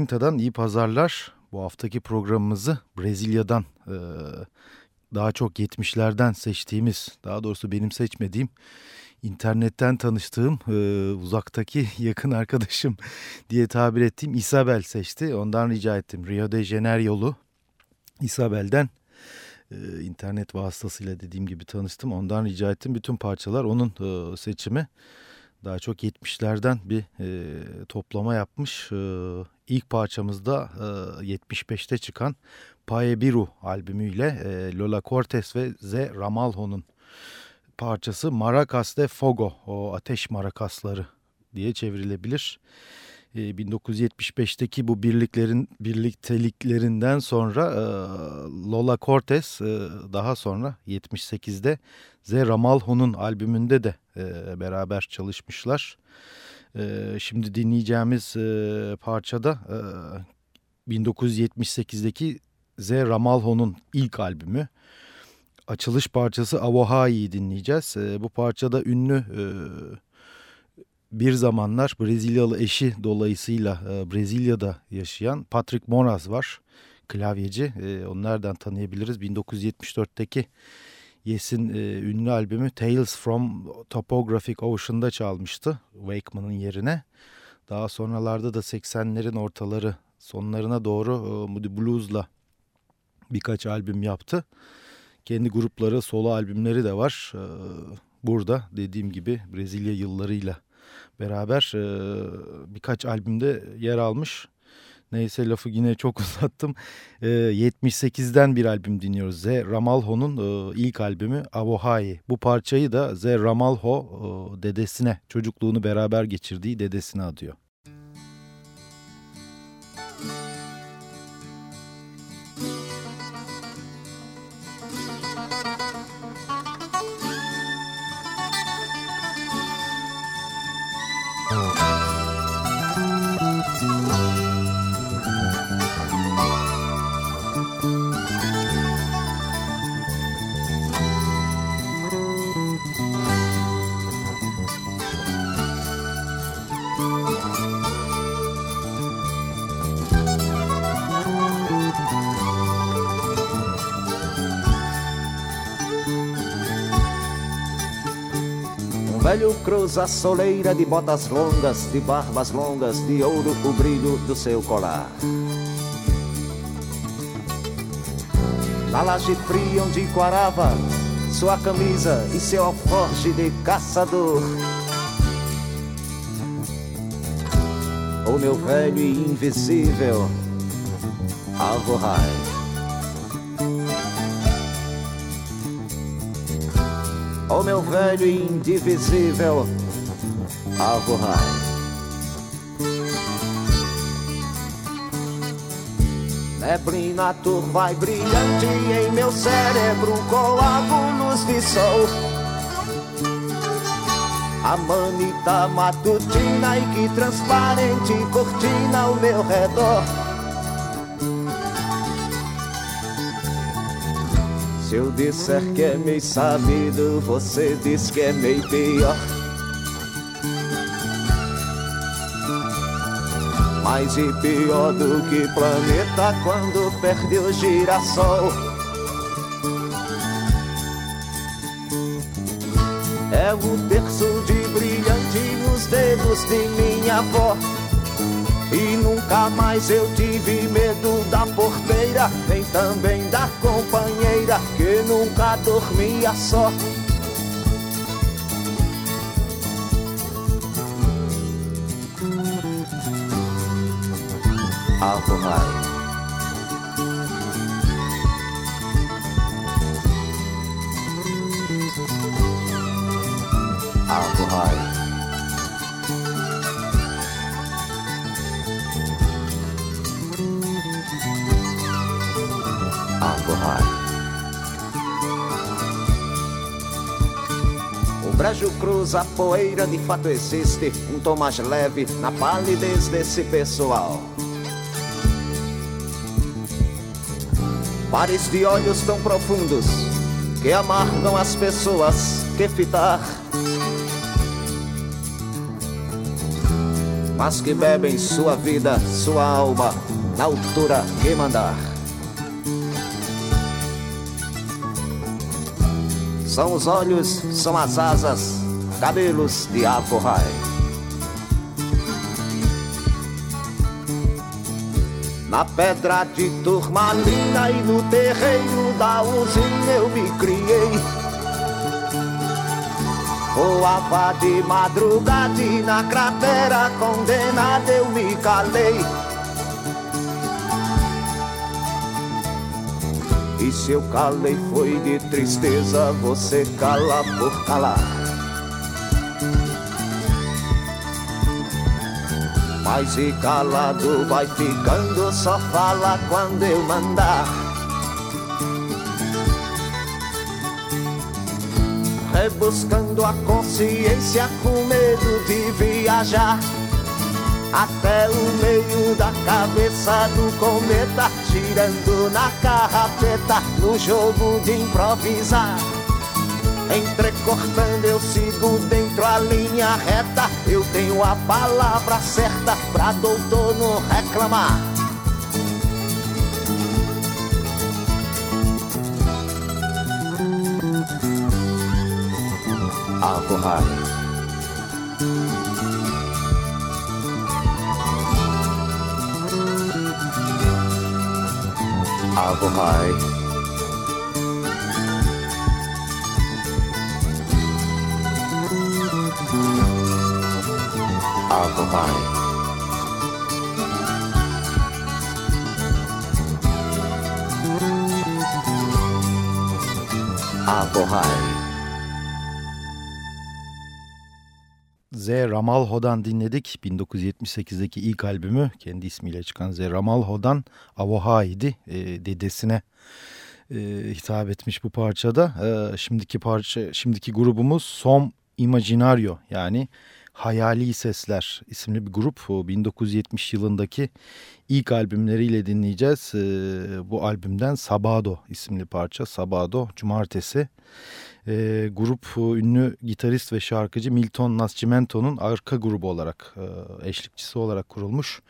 Incognita'dan iyi pazarlar. Bu haftaki programımızı Brezilya'dan e, daha çok 70'lerden seçtiğimiz, daha doğrusu benim seçmediğim, internetten tanıştığım e, uzaktaki yakın arkadaşım diye tabir ettiğim Isabel seçti. Ondan rica ettim. Rio de Janeiro yolu Isabel'den e, internet vasıtasıyla dediğim gibi tanıştım. Ondan rica ettim. Bütün parçalar onun e, seçimi daha çok 70'lerden bir e, toplama yapmış. E, ilk parçamızda e, 75'te çıkan Pae Biru albümüyle e, Lola Cortes ve Ze Ramalho'nun parçası Maracas de Fogo, o ateş marakasları diye çevrilebilir. 1975'teki e, bu birliklerin birlikteliklerinden sonra e, Lola Cortes e, daha sonra 78'de Ze Ramalho'nun albümünde de beraber çalışmışlar. Şimdi dinleyeceğimiz parçada 1978'deki Ze Ramalho'nun ilk albümü. Açılış parçası Avohai'yi dinleyeceğiz. Bu parçada ünlü bir zamanlar Brezilyalı eşi dolayısıyla e, Brezilya'da yaşayan Patrick Moraz var. Klavyeci. E, onu nereden tanıyabiliriz? 1974'teki Yes'in e, ünlü albümü Tales from Topographic Ocean'da çalmıştı. Wakeman'ın yerine. Daha sonralarda da 80'lerin ortaları sonlarına doğru e, Moody Blues'la birkaç albüm yaptı. Kendi grupları, solo albümleri de var. Burada dediğim gibi Brezilya yıllarıyla beraber e, birkaç albümde yer almış. Neyse lafı yine çok uzattım. E, 78'den bir albüm dinliyoruz. Ze Ramalho'nun e, ilk albümü Avohai. Bu parçayı da Ze Ramalho e, dedesine, çocukluğunu beraber geçirdiği dedesine adıyor. Velho cruza a soleira de botas longas, de barbas longas, de ouro o brilho do seu colar. Na laje fria onde quarava sua camisa e seu alforje de caçador. O meu velho e invisível Alvorrai. O meu velho indivisível Alvorrai. Neblina turva e brilhante em meu cérebro coágulos de sol. A manita matutina e que transparente cortina ao meu redor. Se eu disser que é meio sabido, você diz que é meio pior. Mais e pior do que planeta quando perde o girassol. É o terço de brilhante nos dedos de minha avó. E nunca mais eu tive medo da porteira, nem também da companheira que nunca dormia só. Ave Maria. Brejo cruza a poeira, de fato existe um tom mais leve na palidez desse pessoal. Pares de olhos tão profundos que amargam as pessoas que fitar. Mas que bebem sua vida, sua alma, na altura que mandar. São os olhos, são as asas, cabelos de Aforrai. Na pedra de turmalina e no terreiro da usina eu me criei. Voava de madrugada e na cratera condenada eu me calei. E se eu calei foi de tristeza, você cala por calar. Mas e calado vai ficando, só fala quando eu mandar. Rebuscando a consciência com medo de viajar. Até o meio da cabeça do cometa, girando na carrapeta, no jogo de improvisar. Entrecortando eu sigo dentro a linha reta. Eu tenho a palavra certa pra doutor não reclamar. Ave Alcohol Alcohol Alcohol Z Ramalho'dan dinledik. 1978'deki ilk albümü kendi ismiyle çıkan Z Ramalho'dan Avoha'ydı. E, dedesine e, hitap etmiş bu parçada. E, şimdiki parça, şimdiki grubumuz Som Imaginario yani Hayali Sesler isimli bir grup. 1970 yılındaki ilk albümleriyle dinleyeceğiz. E, bu albümden Sabado isimli parça. Sabado Cumartesi. E, grup ünlü gitarist ve şarkıcı Milton Nascimento'nun arka grubu olarak e, eşlikçisi olarak kurulmuş.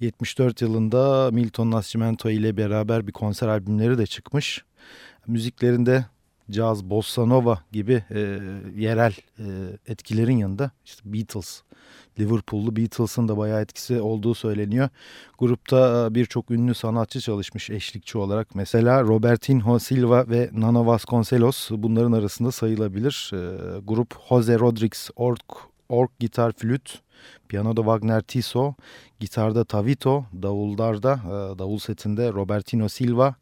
74 yılında Milton Nascimento ile beraber bir konser albümleri de çıkmış. Müziklerinde caz, bossa nova gibi e, yerel e, etkilerin yanında işte Beatles, Liverpool'lu Beatles'ın da bayağı etkisi olduğu söyleniyor. Grupta birçok ünlü sanatçı çalışmış eşlikçi olarak. Mesela Robertinho Silva ve Nana Vasconcelos bunların arasında sayılabilir. E, grup Jose Rodriguez Ork, Ork gitar flüt, piyanoda Wagner Tiso, gitarda Tavito, davullarda, e, davul setinde Robertino Silva,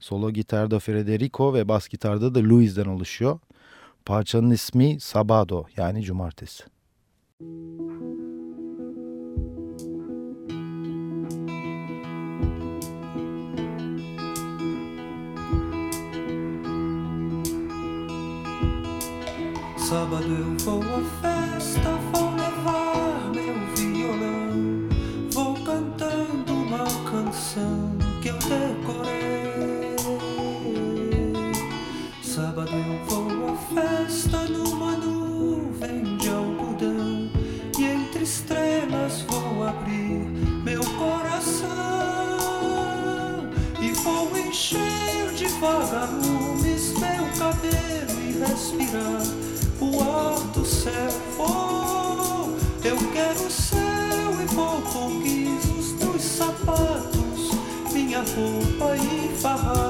Solo gitarda Federico ve bas gitarda da Luis'den oluşuyor. Parçanın ismi Sabado yani cumartesi. Müzik Sábado eu festa vagalumes, meu cabelo e respirar o ar do céu. Oh, eu quero o céu e vou conquistos dos sapatos, minha roupa e farrar.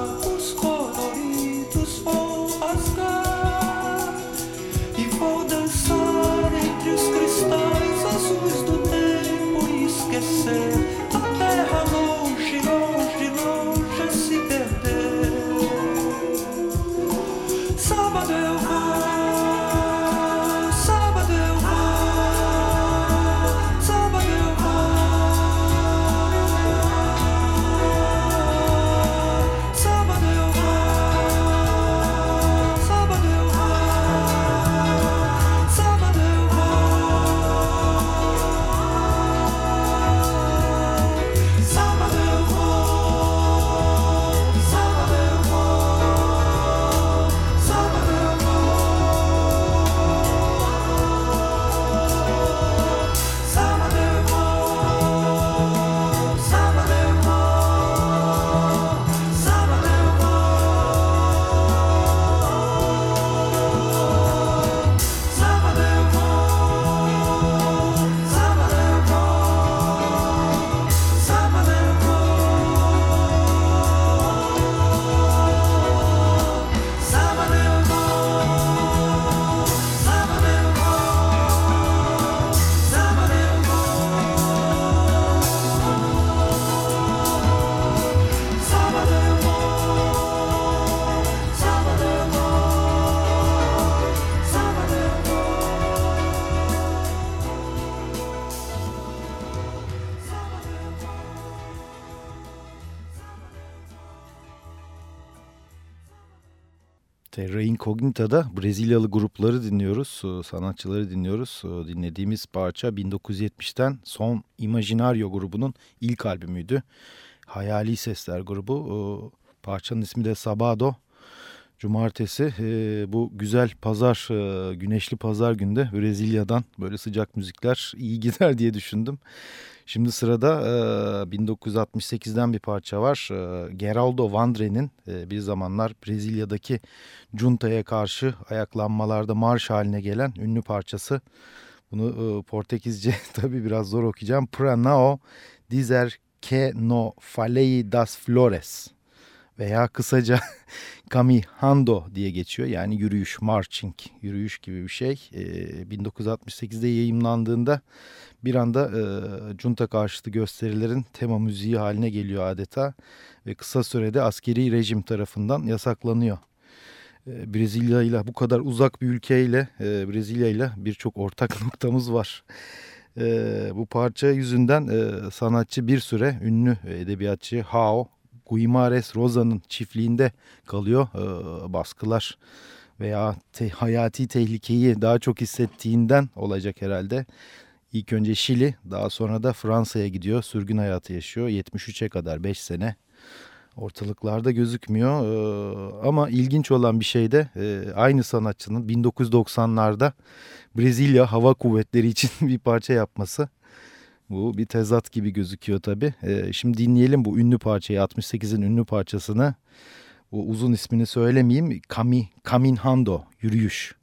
Incognita'da Brezilyalı grupları dinliyoruz, e, sanatçıları dinliyoruz. E, dinlediğimiz parça 1970'ten Son Imaginario grubunun ilk albümüydü. Hayali Sesler grubu. E, parçanın ismi de Sabado. Cumartesi bu güzel pazar, güneşli pazar günde Brezilya'dan böyle sıcak müzikler iyi gider diye düşündüm. Şimdi sırada e, 1968'den bir parça var. E, Geraldo Vandre'nin e, bir zamanlar Brezilya'daki junta'ya karşı ayaklanmalarda marş haline gelen ünlü parçası. Bunu e, Portekizce tabii biraz zor okuyacağım. Pranao dizer que no falei das flores veya kısaca Kamihando diye geçiyor. Yani yürüyüş, marching, yürüyüş gibi bir şey. E, 1968'de yayımlandığında bir anda e, junta karşıtı gösterilerin tema müziği haline geliyor adeta. Ve kısa sürede askeri rejim tarafından yasaklanıyor. E, Brezilya ile bu kadar uzak bir ülkeyle e, Brezilya ile birçok ortak noktamız var. E, bu parça yüzünden e, sanatçı bir süre ünlü edebiyatçı Hao Guimares Rosa'nın çiftliğinde kalıyor. E, baskılar veya te hayati tehlikeyi daha çok hissettiğinden olacak herhalde. İlk önce Şili daha sonra da Fransa'ya gidiyor. Sürgün hayatı yaşıyor. 73'e kadar 5 sene ortalıklarda gözükmüyor. Ee, ama ilginç olan bir şey de e, aynı sanatçının 1990'larda Brezilya Hava Kuvvetleri için bir parça yapması. Bu bir tezat gibi gözüküyor tabii. Ee, şimdi dinleyelim bu ünlü parçayı 68'in ünlü parçasını. Bu uzun ismini söylemeyeyim. Kami, Kaminhando, yürüyüş.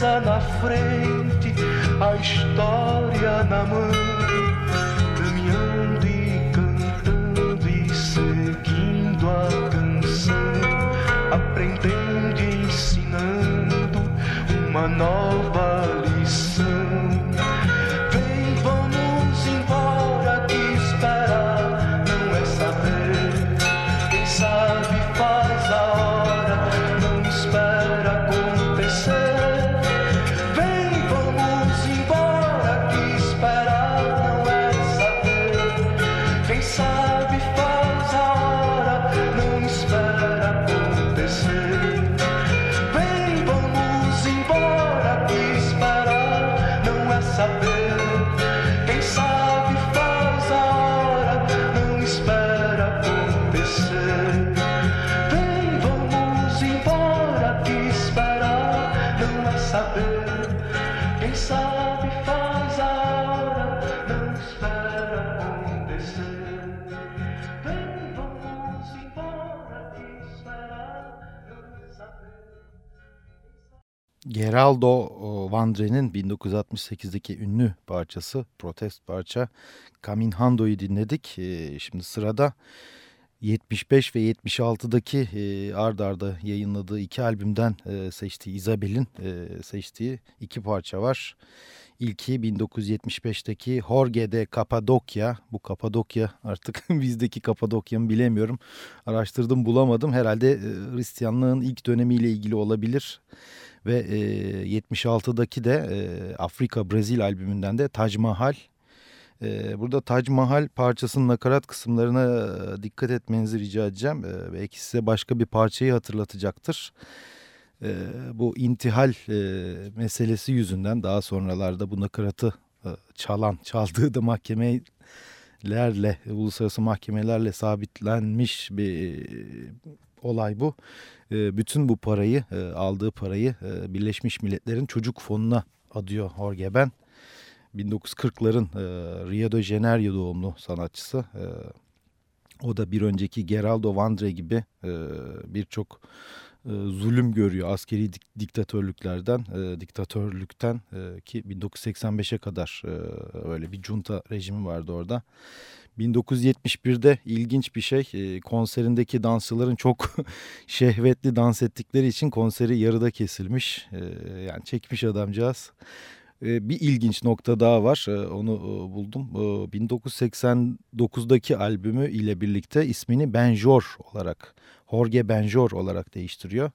na frente, a história na mão, caminhando e cantando e seguindo a canção, aprendendo e ensinando uma nova saber. Geraldo Vandre'nin 1968'deki ünlü parçası, protest parça Caminhando'yu dinledik. Ee, şimdi sırada 75 ve 76'daki e, ard arda yayınladığı iki albümden e, seçtiği Isabel'in e, seçtiği iki parça var. İlki 1975'teki Jorge de Kapadokya. Bu Kapadokya artık bizdeki Kapadokya mı bilemiyorum. Araştırdım bulamadım. Herhalde e, Hristiyanlığın ilk dönemiyle ilgili olabilir. Evet. Ve e, 76'daki de e, Afrika Brezil albümünden de Taj Mahal. E, burada Taj Mahal parçasının nakarat kısımlarına e, dikkat etmenizi rica edeceğim. E, belki size başka bir parçayı hatırlatacaktır e, bu intihal e, meselesi yüzünden daha sonralarda bu nakaratı e, çalan, çaldığı da mahkemelerle, uluslararası mahkemelerle sabitlenmiş bir olay bu. E, bütün bu parayı, e, aldığı parayı e, Birleşmiş Milletler'in çocuk fonuna adıyor Jorge Ben. 1940'ların e, Rio de Janeiro doğumlu sanatçısı. O da bir önceki Geraldo Vandre gibi birçok zulüm görüyor askeri dik diktatörlüklerden, diktatörlükten ki 1985'e kadar öyle bir junta rejimi vardı orada. 1971'de ilginç bir şey e, konserindeki dansçıların çok şehvetli dans ettikleri için konseri yarıda kesilmiş. E, yani çekmiş adamcağız. E, bir ilginç nokta daha var onu e, buldum. E, 1989'daki albümü ile birlikte ismini Benjor olarak Jorge Benjor olarak değiştiriyor.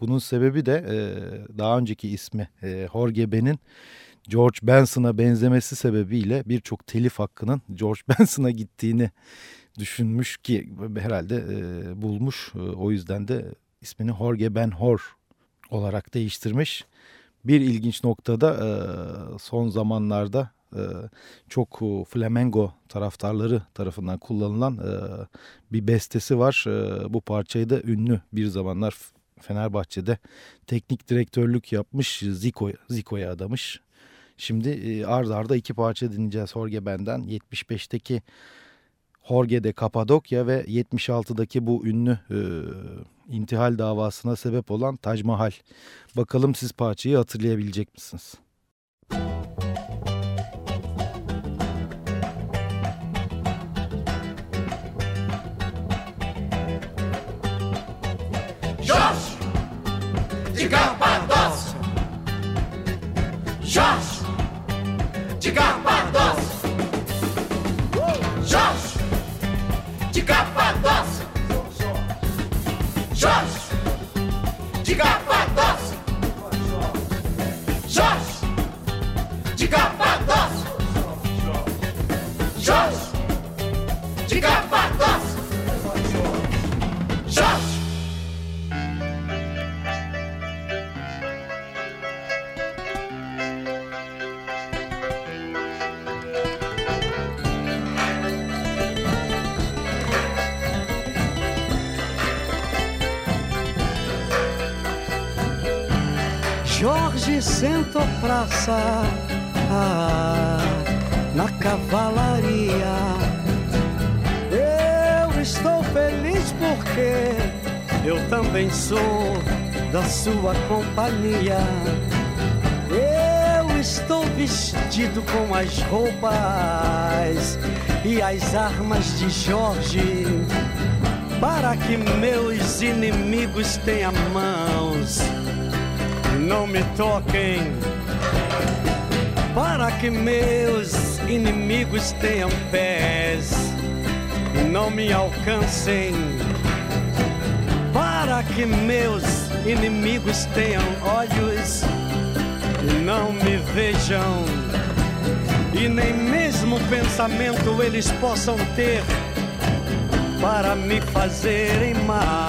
Bunun sebebi de e, daha önceki ismi e, Jorge Ben'in George Benson'a benzemesi sebebiyle birçok telif hakkının George Benson'a gittiğini düşünmüş ki herhalde e, bulmuş. E, o yüzden de ismini Jorge Ben Hor olarak değiştirmiş. Bir ilginç noktada e, son zamanlarda e, çok flamengo taraftarları tarafından kullanılan e, bir bestesi var. E, bu parçayı da ünlü bir zamanlar Fenerbahçe'de teknik direktörlük yapmış Zico, Zico'ya adamış. Şimdi e, arda iki parça dinleyeceğiz Jorge Ben'den. 75'teki Jorge'de Kapadokya ve 76'daki bu ünlü e, intihal davasına sebep olan Taj Mahal. Bakalım siz parçayı hatırlayabilecek misiniz? Jorge de Capadócia. De Capadócia. Jorge de Capadócia. Jorge de Capadócia. Jorge de Capadócia. Jorge de Capadócia. Jorge sentou praça ah, na cavalaria. Eu estou feliz porque eu também sou da sua companhia. Eu estou vestido com as roupas e as armas de Jorge para que meus inimigos tenham mãos não me toquem, para que meus inimigos tenham pés e não me alcancem, para que meus inimigos tenham olhos e não me vejam, e nem mesmo pensamento eles possam ter para me fazerem mal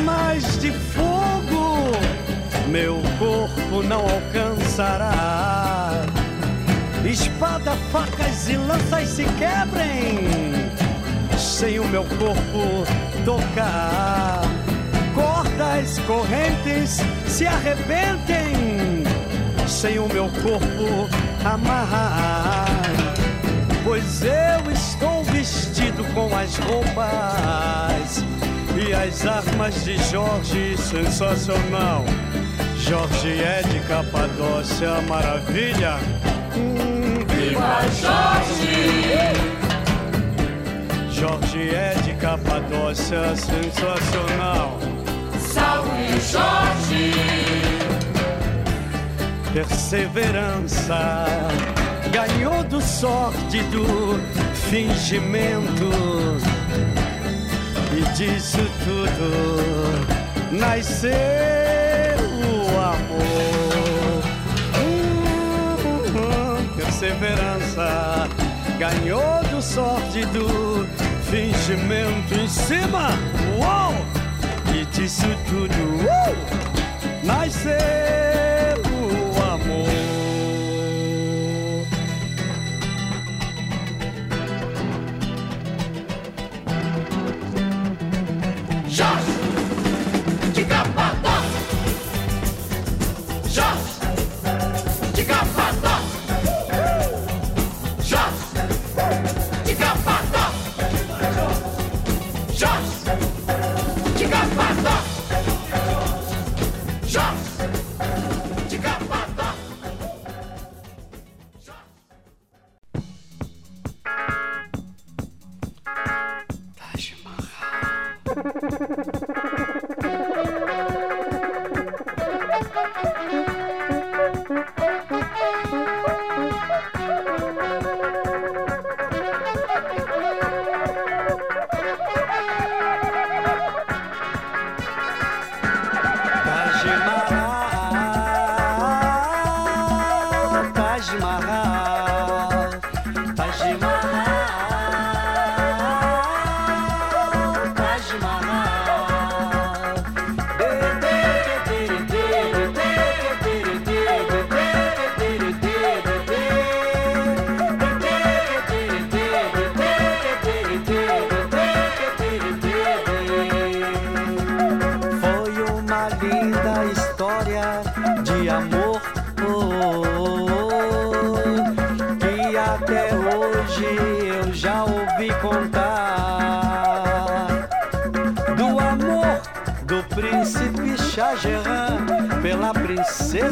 armas de fogo, meu corpo não alcançará. Espada, facas e lanças se quebrem, sem o meu corpo tocar. Cordas, correntes se arrebentem, sem o meu corpo amarrar. Pois eu estou vestido com as roupas e as armas de Jorge, sensacional. Jorge é de Capadócia, maravilha. Hum, Viva Jorge! Jorge é de Capadócia, sensacional. Salve Jorge! Perseverança ganhou do sórdido fingimento e disso tudo nasceu o amor. Hum, perseverança ganhou do sórdido fingimento em cima. Uou! E disso tudo uh, nasceu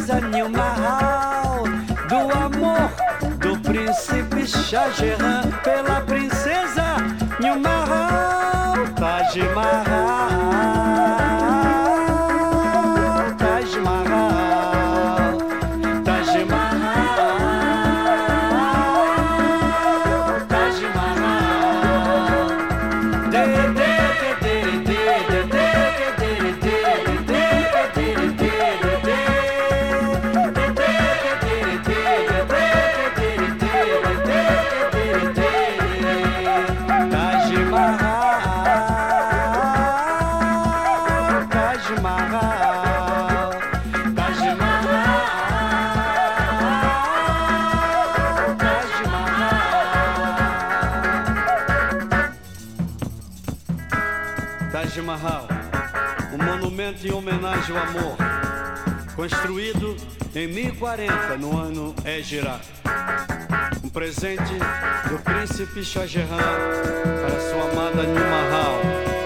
princesa Nilmahal do amor do príncipe Shah pela princesa monumento em homenagem ao amor, construído em 1040 no ano Égira. Um presente do príncipe Shah Jahan para sua amada Nilmahal.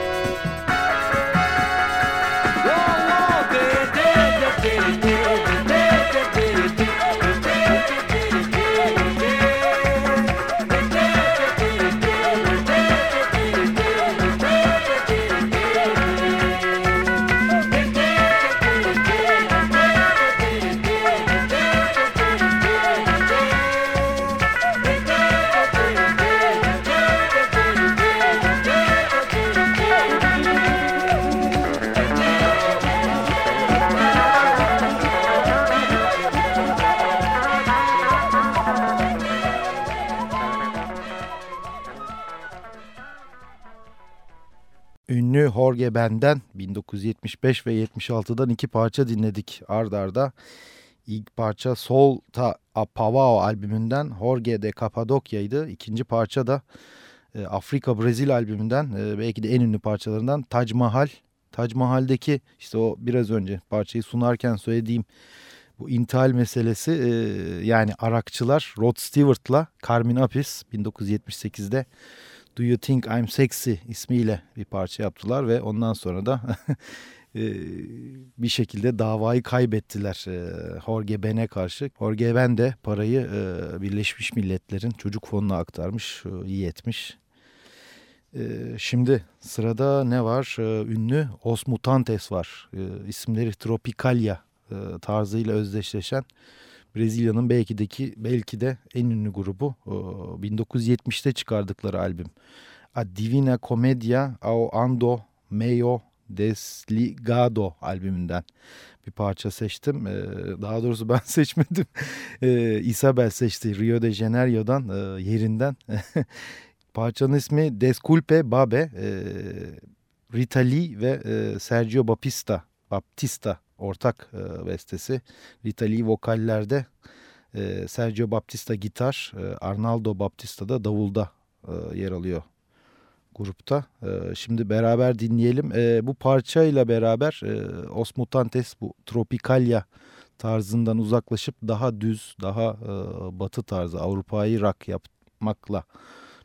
Jorge Ben'den 1975 ve 76'dan iki parça dinledik ard arda. İlk parça Solta Apavao albümünden Jorge de Capadocya'ydı. İkinci parça da e, Afrika Brezil albümünden e, belki de en ünlü parçalarından Taj Mahal. Taj Mahal'deki işte o biraz önce parçayı sunarken söylediğim bu intihal meselesi e, yani Arakçılar Rod Stewart'la Carmen Apis 1978'de Do You Think I'm Sexy ismiyle bir parça yaptılar ve ondan sonra da e, bir şekilde davayı kaybettiler e, Jorge Ben'e karşı. Jorge Ben de parayı e, Birleşmiş Milletler'in çocuk fonuna aktarmış, iyi etmiş. Şimdi sırada ne var? Ünlü Os Mutantes var. İsimleri Tropicalia tarzıyla özdeşleşen Brezilya'nın belki de, ki, belki de en ünlü grubu. Ee, 1970'te çıkardıkları albüm. A Divina Comedia ao Ando Meio Desligado albümünden bir parça seçtim. Ee, daha doğrusu ben seçmedim. Ee, Isabel seçti Rio de Janeiro'dan e, yerinden. Parçanın ismi Desculpe Babe. E, Rita Lee ve e, Sergio Baptista, Baptista ortak e, bestesi. Rita vokallerde, e, Sergio Baptista gitar, e, Arnaldo Baptista da davulda e, yer alıyor grupta. E, şimdi beraber dinleyelim. E, bu parçayla beraber e, Os Mutantes bu Tropicalia tarzından uzaklaşıp daha düz, daha e, batı tarzı Avrupa'yı rock yapmakla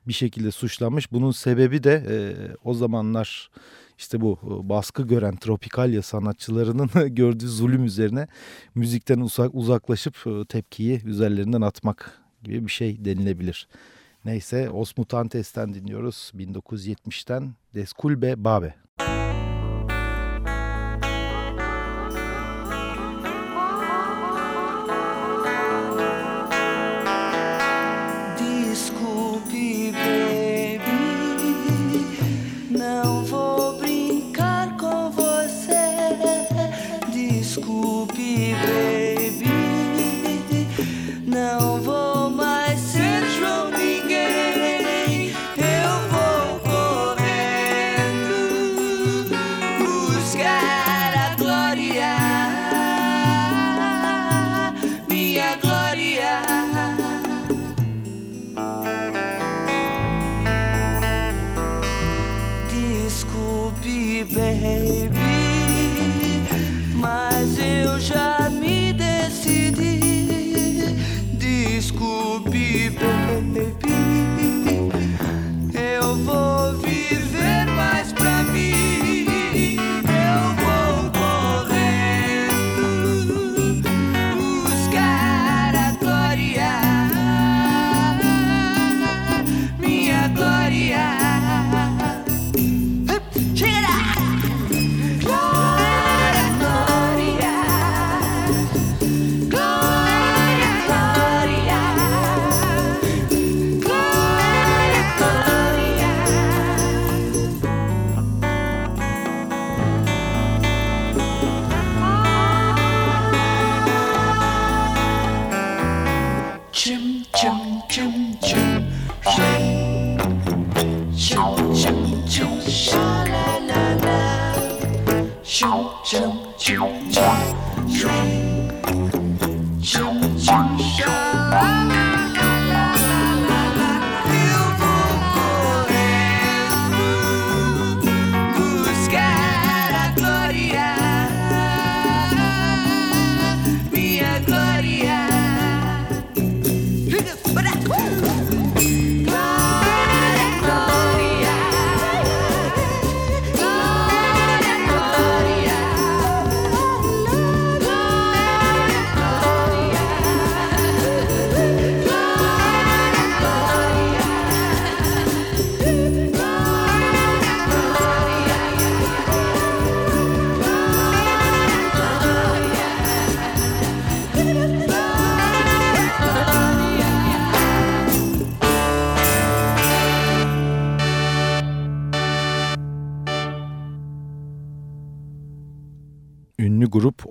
bir şekilde suçlanmış. Bunun sebebi de e, o zamanlar işte bu e, baskı gören Tropikalya sanatçılarının gördüğü zulüm üzerine müzikten uzak, uzaklaşıp e, tepkiyi üzerlerinden atmak gibi bir şey denilebilir. Neyse Os Mutantes'ten dinliyoruz 1970'ten Desculpe Babe. ünlü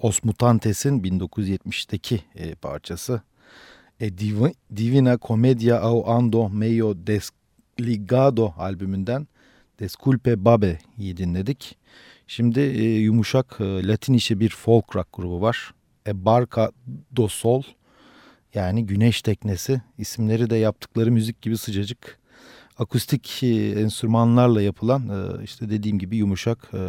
Os Mutantes'in 1970'teki e, parçası. E, Div Divina Comedia au Ando Meio Desligado albümünden Desculpe Babe'yi dinledik. Şimdi e, yumuşak e, Latin işi bir folk rock grubu var. E Barca do Sol yani Güneş Teknesi isimleri de yaptıkları müzik gibi sıcacık akustik e, enstrümanlarla yapılan e, işte dediğim gibi yumuşak e,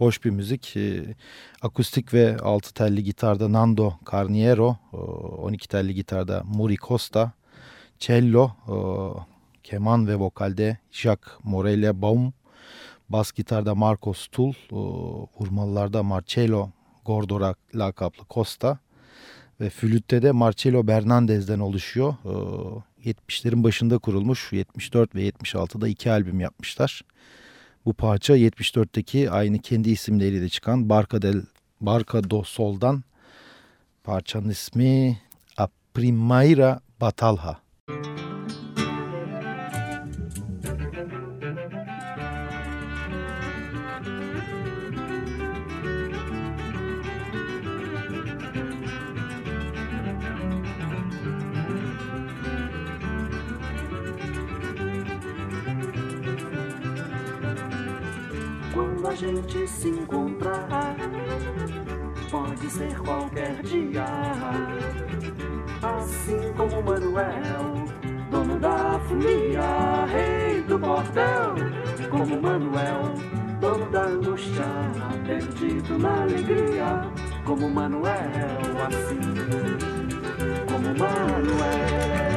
hoş bir müzik. E, akustik ve altı telli gitarda Nando Carniero, e, 12 telli gitarda Muri Costa, cello, keman ve vokalde Jacques Morelia Baum, bas gitarda Marcos Tull, e, vurmalılarda Marcelo Gordora lakaplı Costa ve flütte de Marcelo Bernandez'den oluşuyor. E, 70'lerin başında kurulmuş. 74 ve 76'da iki albüm yapmışlar. Bu parça 74'teki aynı kendi isimleriyle çıkan Barca del Barca do Sol'dan parçanın ismi A Primeira Batalha. A gente se encontrar. Pode ser qualquer dia. Assim como Manuel, dono da folia, rei do bordel. Como Manuel, dono da angústia, perdido na alegria. Como Manuel, assim como Manuel.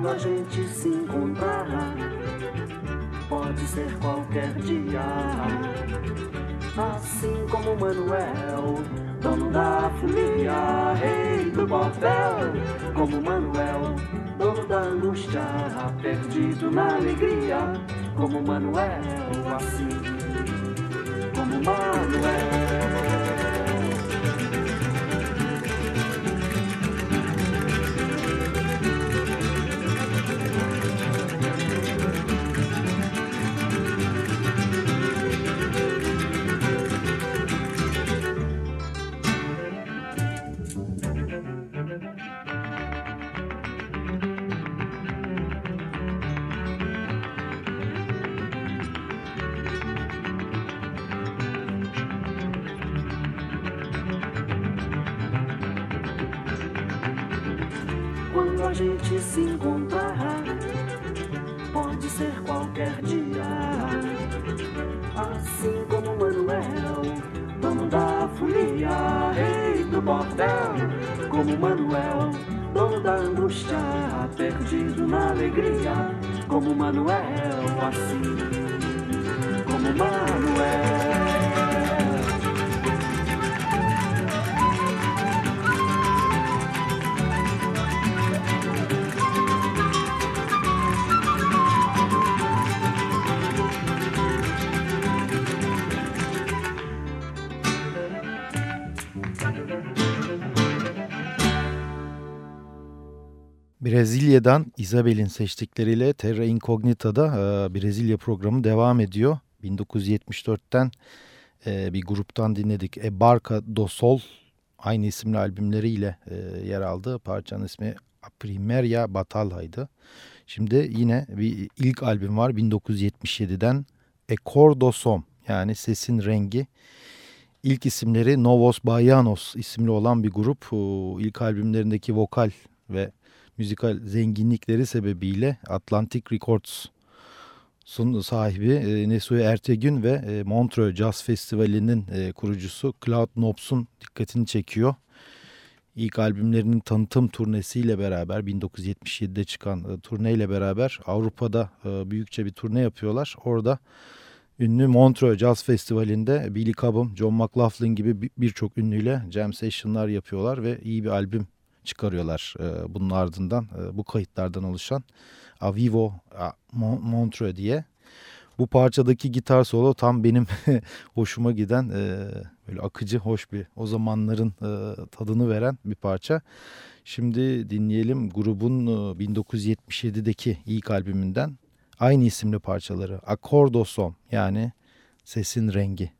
Quando a gente se encontrar. Pode ser qualquer dia. Assim como Manuel, dono da folia, rei do bordel. Como Manuel, dono da angústia, perdido na alegria. Como Manuel, assim como Manuel. Brezilya'dan Isabel'in seçtikleriyle Terra Incognita'da e, Brezilya programı devam ediyor. 1974'ten e, bir gruptan dinledik. E Barca do Sol aynı isimli albümleriyle e, yer aldı. Parçanın ismi A Primeira Batalha'ydı. Şimdi yine bir ilk albüm var 1977'den E Cor do Som yani sesin rengi. İlk isimleri Novos Baianos isimli olan bir grup. İlk albümlerindeki vokal ve müzikal zenginlikleri sebebiyle Atlantic Records'un sahibi e, Nesuhe Ertegün ve e, Montreux Jazz Festivali'nin e, kurucusu Cloud Nobs'un dikkatini çekiyor. İlk albümlerinin tanıtım turnesiyle beraber 1977'de çıkan turneyle beraber Avrupa'da büyükçe bir turne yapıyorlar. Orada ünlü Montreux Jazz Festivali'nde Billy Cobham, John McLaughlin gibi birçok ünlüyle jam session'lar yapıyorlar ve iyi bir albüm çıkarıyorlar e, bunun ardından e, bu kayıtlardan oluşan Avivo Montreux diye. Bu parçadaki gitar solo tam benim hoşuma giden e, böyle akıcı hoş bir o zamanların tadını veren bir parça. Şimdi dinleyelim grubun e, 1977'deki ilk albümünden aynı isimli parçaları Akordosom yani sesin rengi.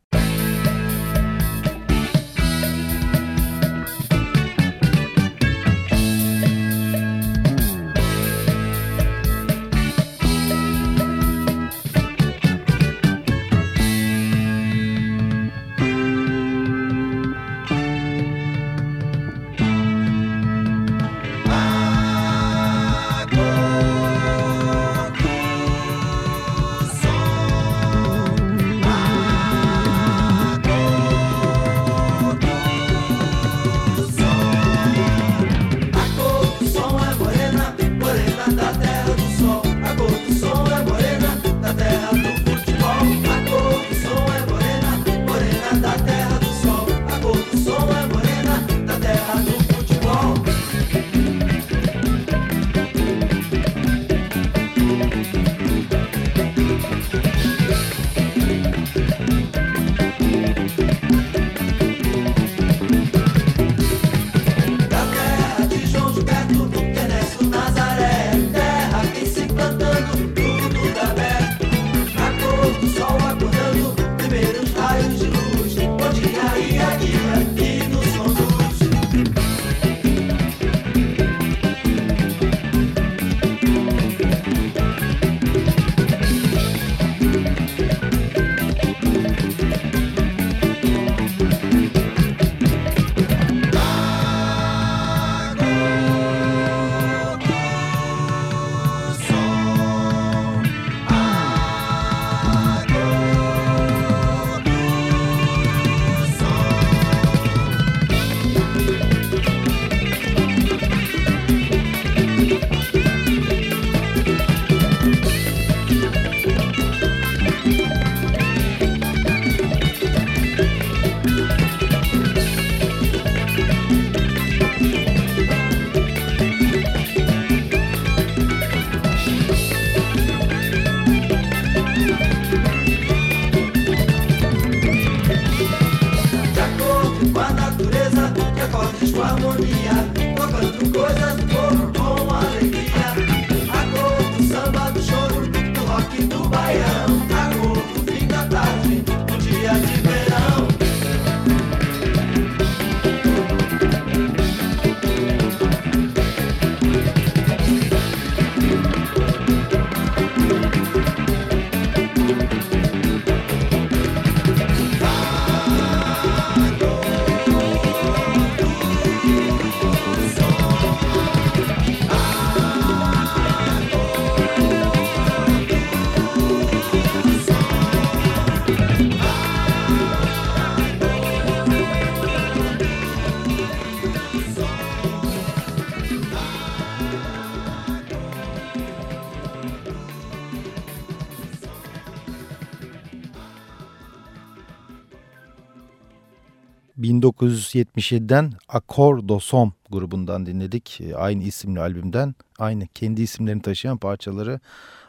1977'den Accordo Som grubundan dinledik. E, Aynı isimli albümden aynı kendi isimlerini taşıyan parçaları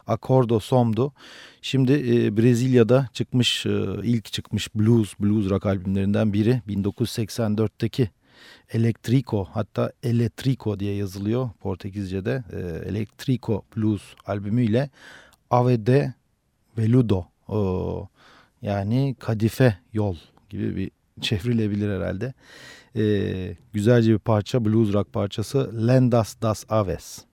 Accordo Som'du. Şimdi e, Brezilya'da çıkmış e, ilk çıkmış blues blues rock albümlerinden biri 1984'teki Electrico hatta Electrico diye yazılıyor Portekizce'de e, Electrico Blues albümüyle Ave de Veludo o, yani kadife yol gibi bir çevrilebilir herhalde. Ee, güzelce bir parça blues rock parçası Lendas das Aves.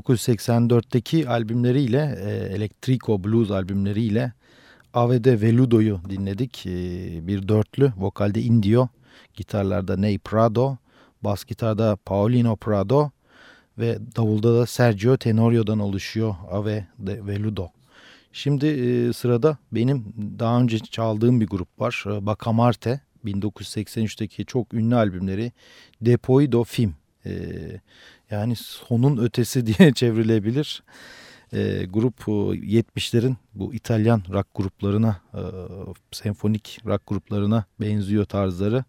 1984'teki albümleriyle e, Electrico Blues albümleriyle Avede Veludo'yu dinledik. E, bir dörtlü vokalde Indio, gitarlarda Ney Prado, bas gitarda Paulino Prado ve davulda da Sergio Tenorio'dan oluşuyor Ave de Veludo. Şimdi e, sırada benim daha önce çaldığım bir grup var. E, Bacamarte 1983'teki çok ünlü albümleri Depoy do Film. E, yani sonun ötesi diye çevrilebilir. E, grup 70'lerin bu İtalyan rock gruplarına, e, senfonik rock gruplarına benziyor tarzları.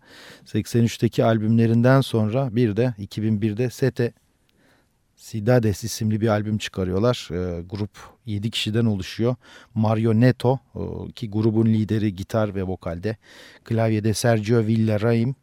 83'teki albümlerinden sonra bir de 2001'de Sete Sidades isimli bir albüm çıkarıyorlar. E, grup 7 kişiden oluşuyor. Mario Neto e, ki grubun lideri gitar ve vokalde. Klavyede Sergio Villaraim,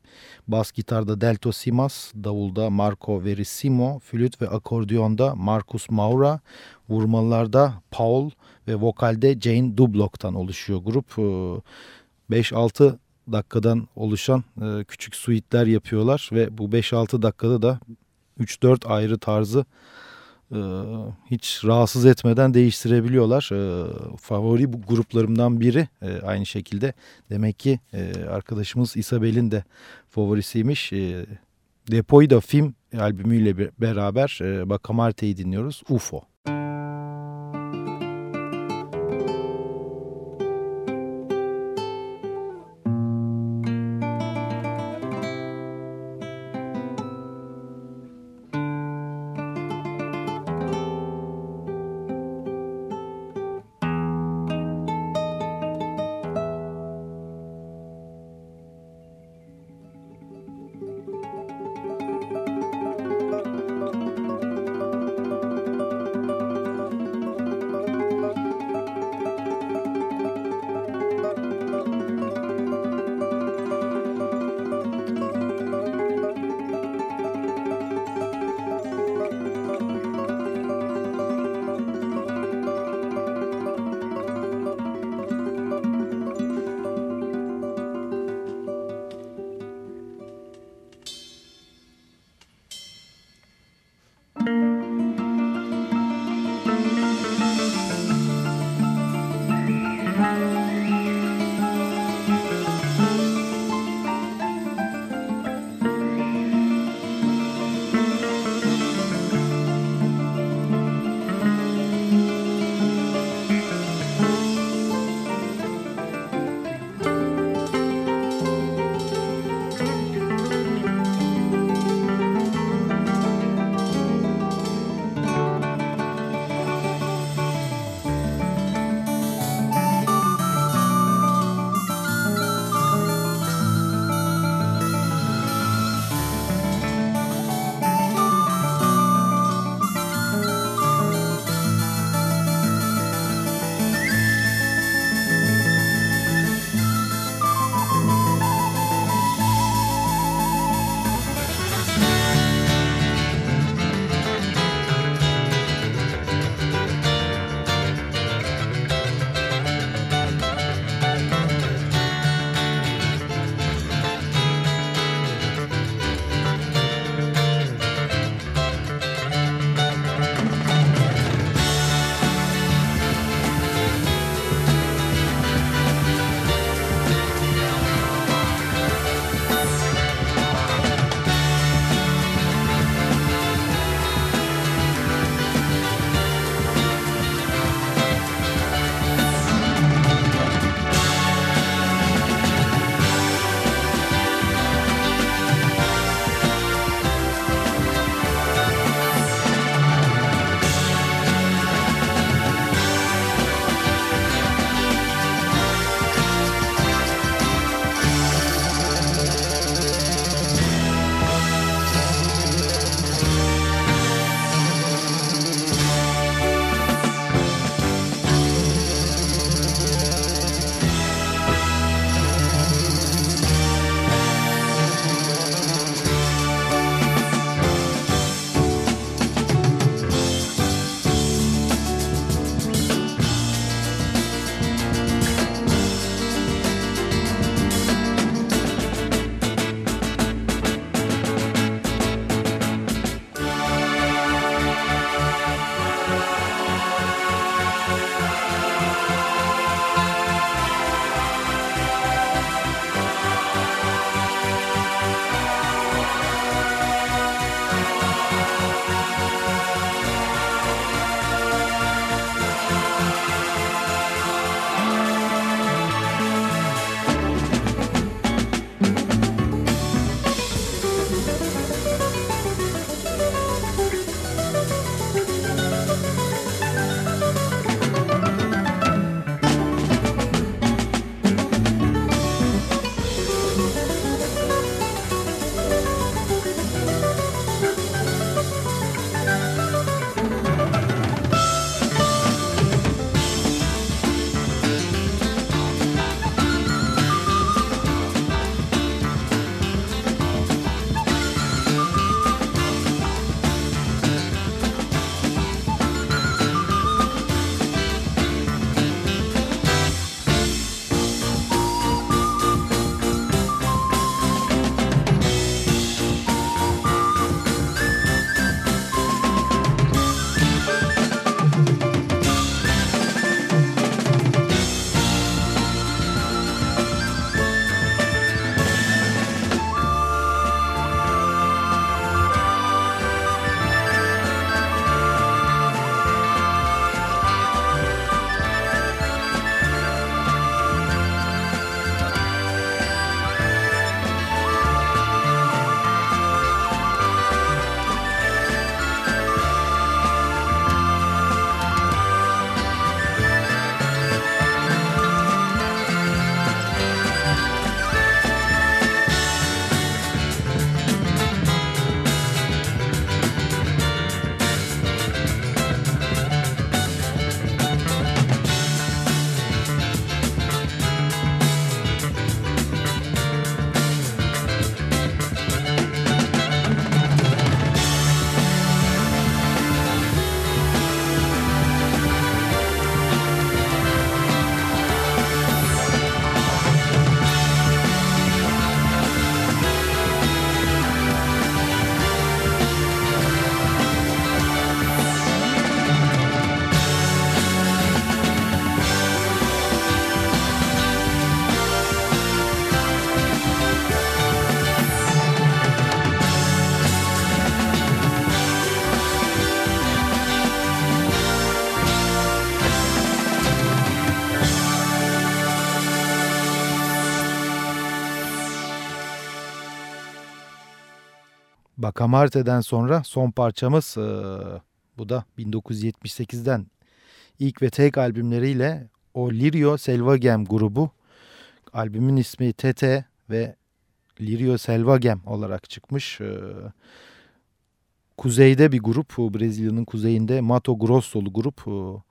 bas gitarda Delto Simas, davulda Marco Verissimo, flüt ve akordiyonda Marcus Maura, vurmalarda Paul ve vokalde Jane Dublock'tan oluşuyor grup. E, 5-6 dakikadan oluşan e, küçük suitler yapıyorlar ve bu 5-6 dakikada da 3-4 ayrı tarzı e, hiç rahatsız etmeden değiştirebiliyorlar. E, favori bu gruplarımdan biri e, aynı şekilde. Demek ki e, arkadaşımız Isabel'in de favorisiymiş. E, Depoyda film albümüyle beraber e, Bakamarte'yi dinliyoruz. UFO. Bakamarte'den sonra son parçamız e, bu da 1978'den ilk ve tek albümleriyle o Lirio Selvagem grubu albümün ismi Tete ve Lirio Selvagem olarak çıkmış. E, kuzeyde bir grup Brezilya'nın kuzeyinde Mato Grosso'lu grup. E,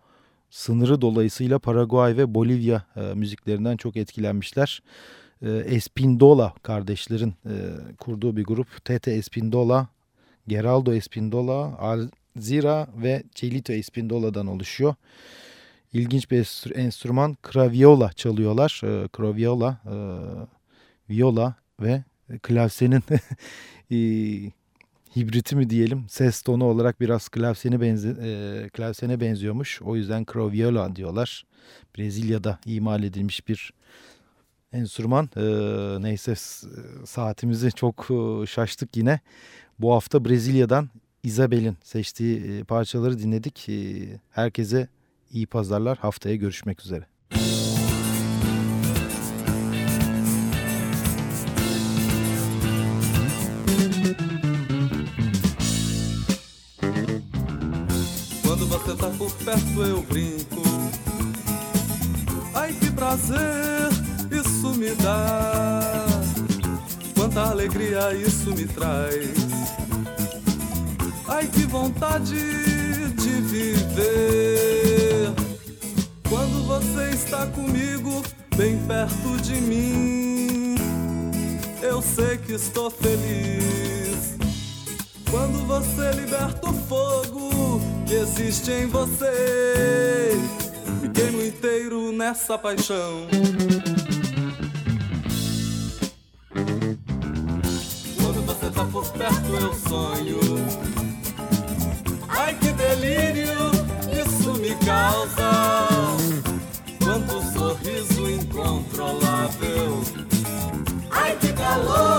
sınırı dolayısıyla Paraguay ve Bolivya e, müziklerinden çok etkilenmişler e, Espindola kardeşlerin e, kurduğu bir grup. Tete Espindola, Geraldo Espindola, Alzira ve Celito Espindola'dan oluşuyor. İlginç bir enstrüman Craviola çalıyorlar. E, Craviola, e, viola ve klavsenin hibriti mi diyelim ses tonu olarak biraz klavsene, benze, e, klavsene benziyormuş. O yüzden Craviola diyorlar. Brezilya'da imal edilmiş bir enstrüman. E, neyse saatimizi çok e, şaştık yine. Bu hafta Brezilya'dan Isabel'in seçtiği e, parçaları dinledik. E, herkese iyi pazarlar. Haftaya görüşmek üzere. Você tá por perto eu brinco. Ai que prazer me dá. Quanta alegria isso me traz. Ai que vontade de viver. Quando você está comigo, bem perto de mim, eu sei que estou feliz. Quando você liberta o fogo que existe em você, me queimo inteiro nessa paixão. Por perto eu sonho. Ai que delírio isso me causa. Quanto sorriso incontrolável. Ai que calor